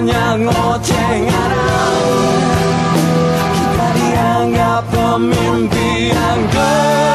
banyak ngoceh ngarang kita dianggap pemimpi yang kesiangan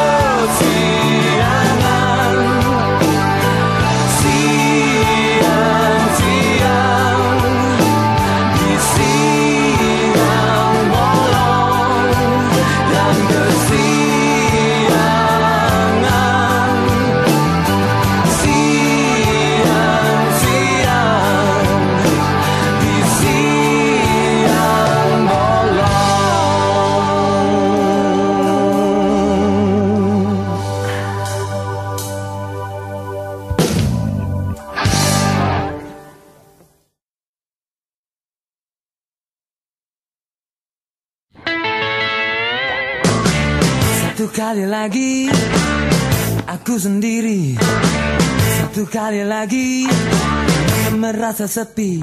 sendiri. Satu kali lagi Merasa sepi.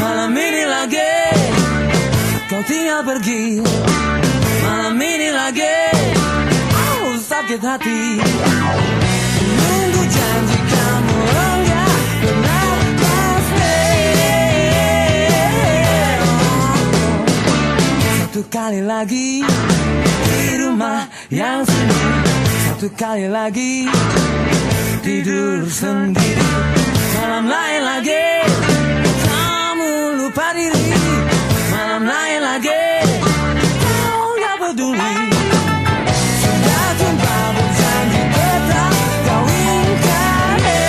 Malam ini lagi Kau tinggal pergi. Malam ini lagi Oh sakit hati. Nunggu janji kamu enggak pernah Satu kali lagi di rumah yang sunyi Satu kali lagi. Tidur sendiri. Malam lain lagi. Kamu lupa diri. Malam lain lagi. Kau gak peduli. Sudah berjanji kau ingkari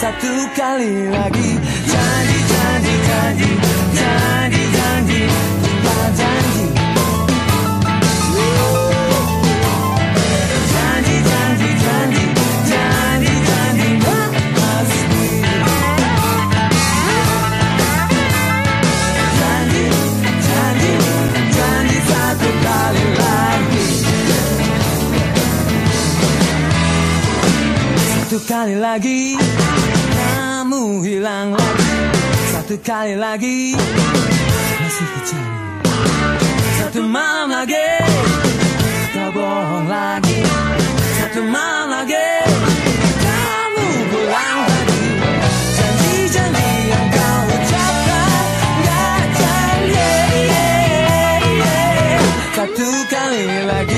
Satu kali lagi kali lagi kamu hilang lagi. Satu kali lagi masih kecari Satu malam lagi kau bohong lagi. Satu malam lagi kamu pulang lagi. Janji-janji kau ucapkan gak Satu kali lagi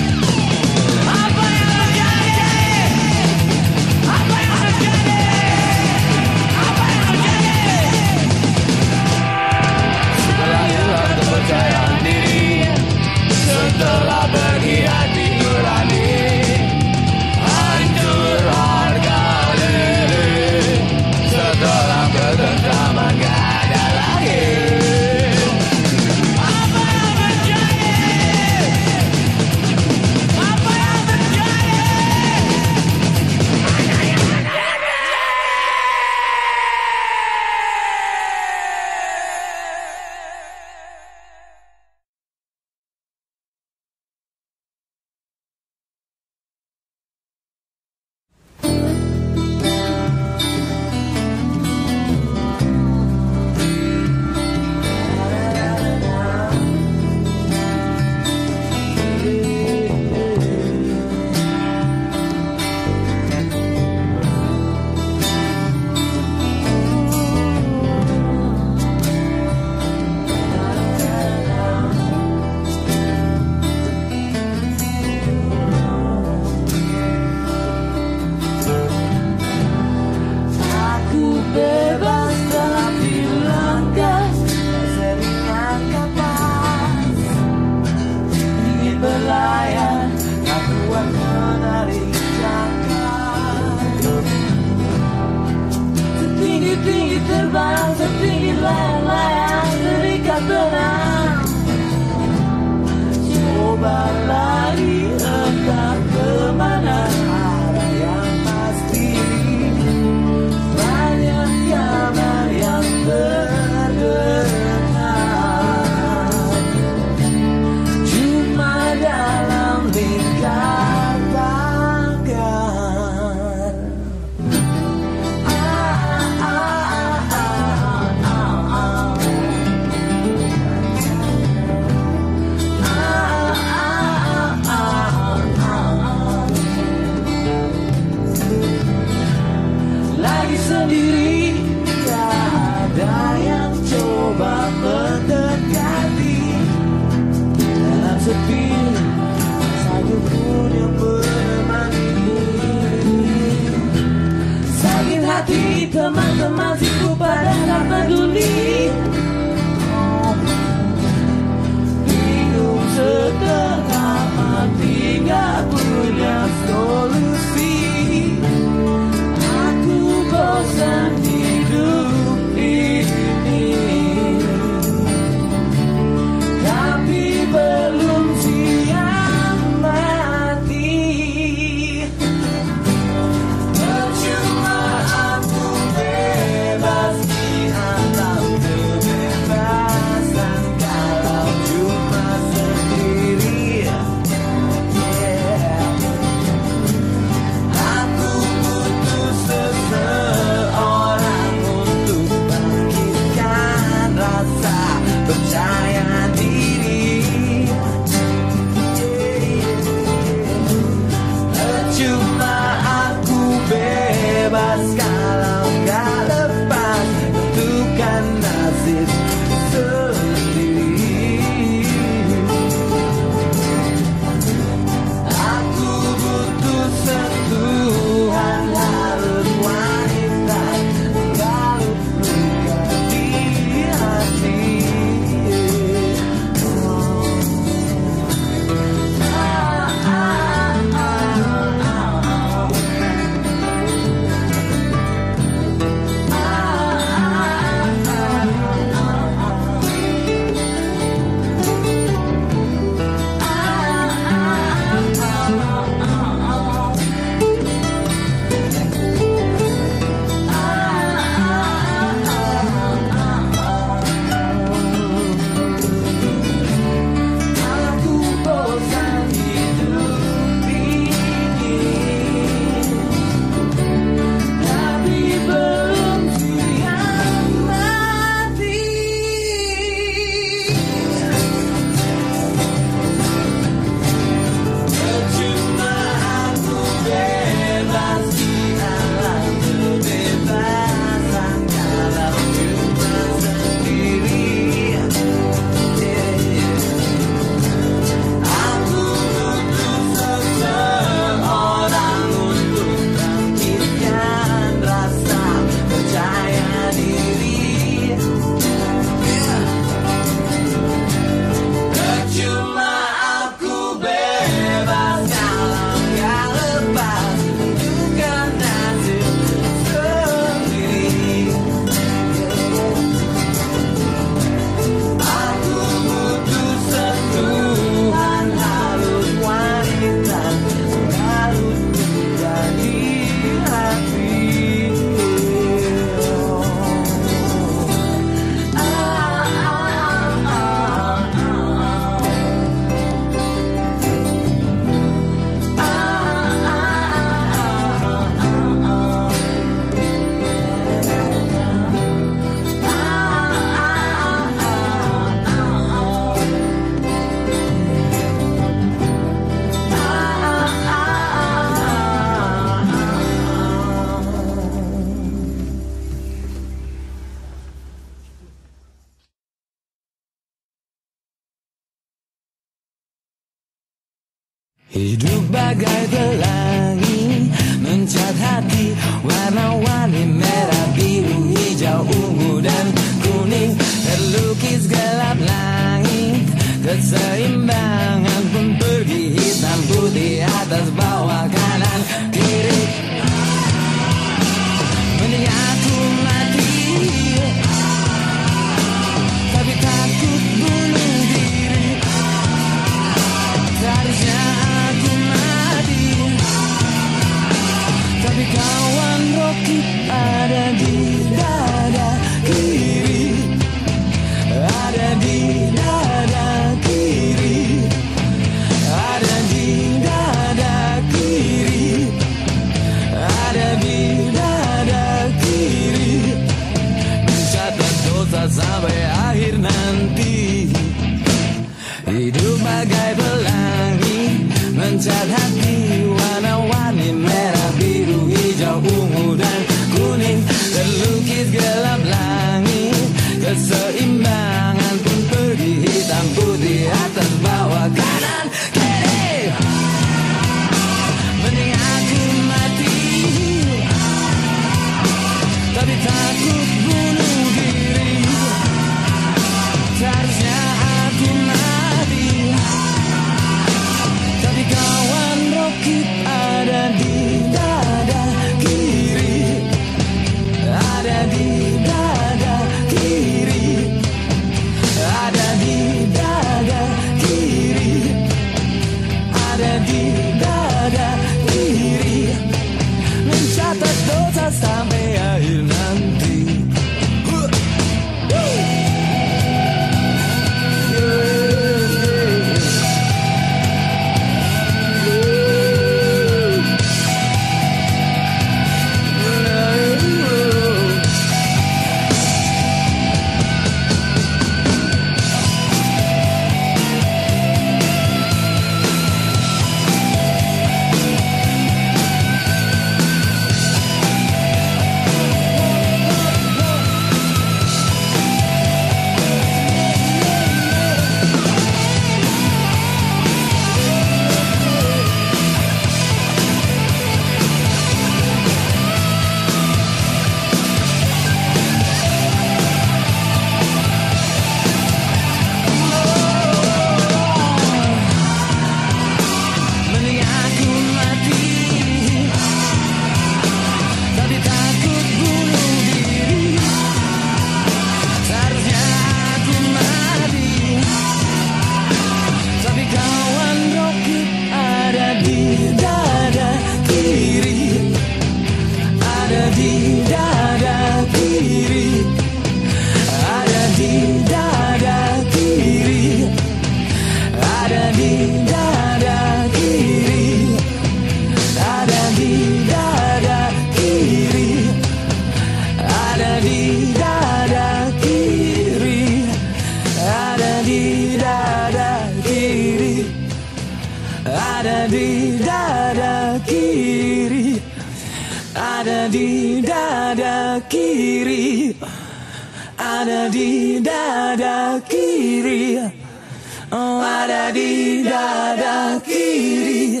dada kiri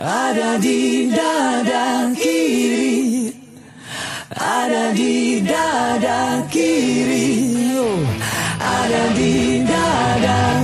ada di dada kiri ada di dada kiri ada di dada kiri.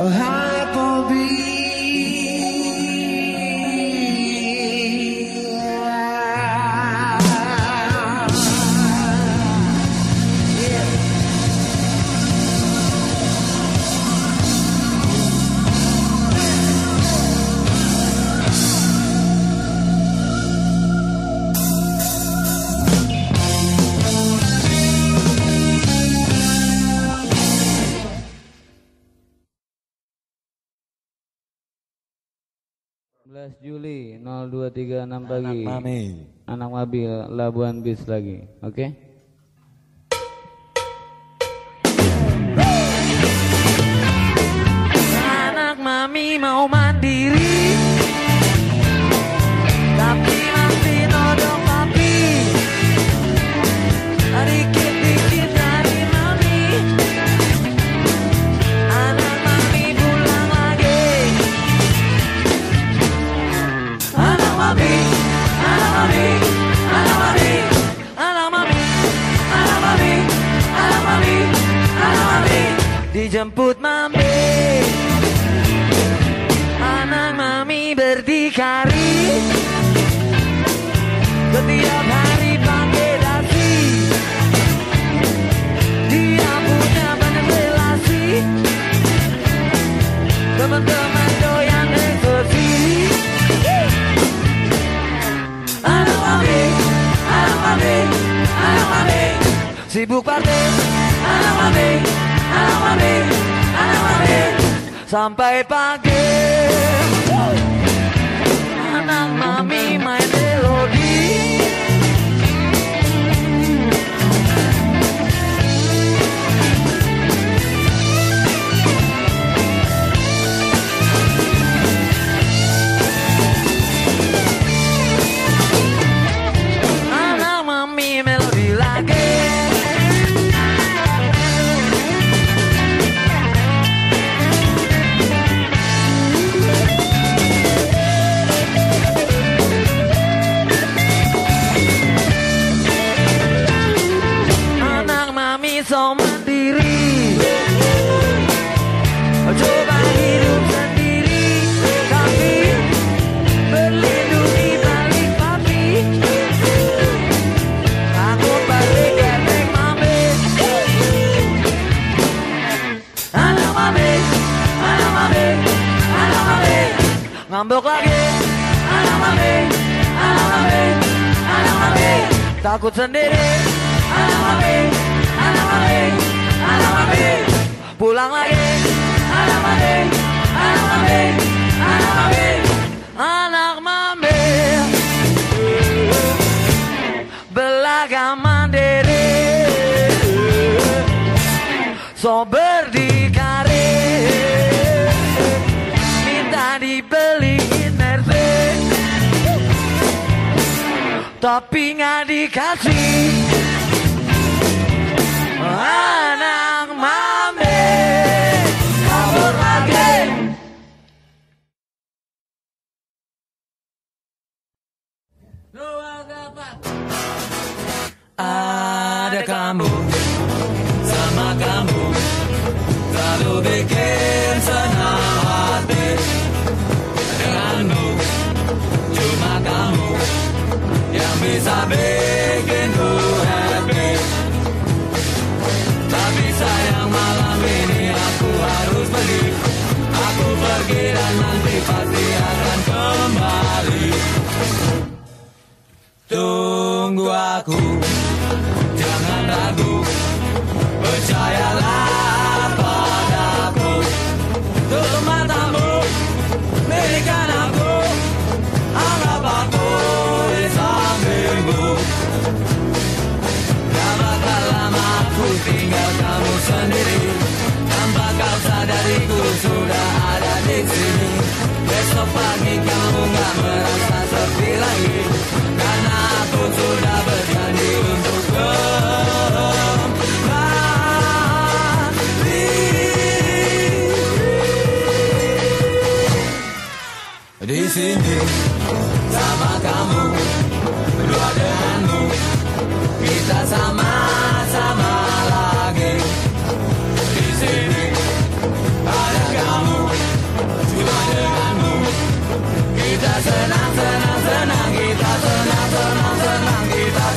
Oh, hi. Juli 0236 pagi. Anak Mami. Anak Mabi Labuan Bis lagi. Oke? Anak mami mau mandiri Dijemput mami. Anak mami berdikari. Setiap hari pakai dasi. Dia punya banyak relasi. Teman-teman doyan eksosi Anak mami, anak mami, anak mami. Sibuk partai Sampai pagi. Anak mami Ngambek lagi. Anak mami, anak mami, anak mami. Takut sendiri. Anak mami, anak mami, anak mami. Pulang lagi. Anak mami, anak mami, anak mami. Anak mami. Belaga mandiri. So berdikari Tapi nggak dikasih. Anak mami Kabur lagi. Ada kamu aku. Jangan ragu Percayalah padaku. Tutup matamu Milikan aku Anggap aku di sampingmu. Bakal lama aku tinggal kamu sendiri? Tanpa kau sadari ku sudah ada di sini. Besok pagi kamu gak merasa sepi lagi. Karena aku sudah sini. Sama kamu berdua denganmu kita sama-sama lagi. Di sini ada kamu dua denganmu kita senang senang. Senang kita senang senang senang. Kita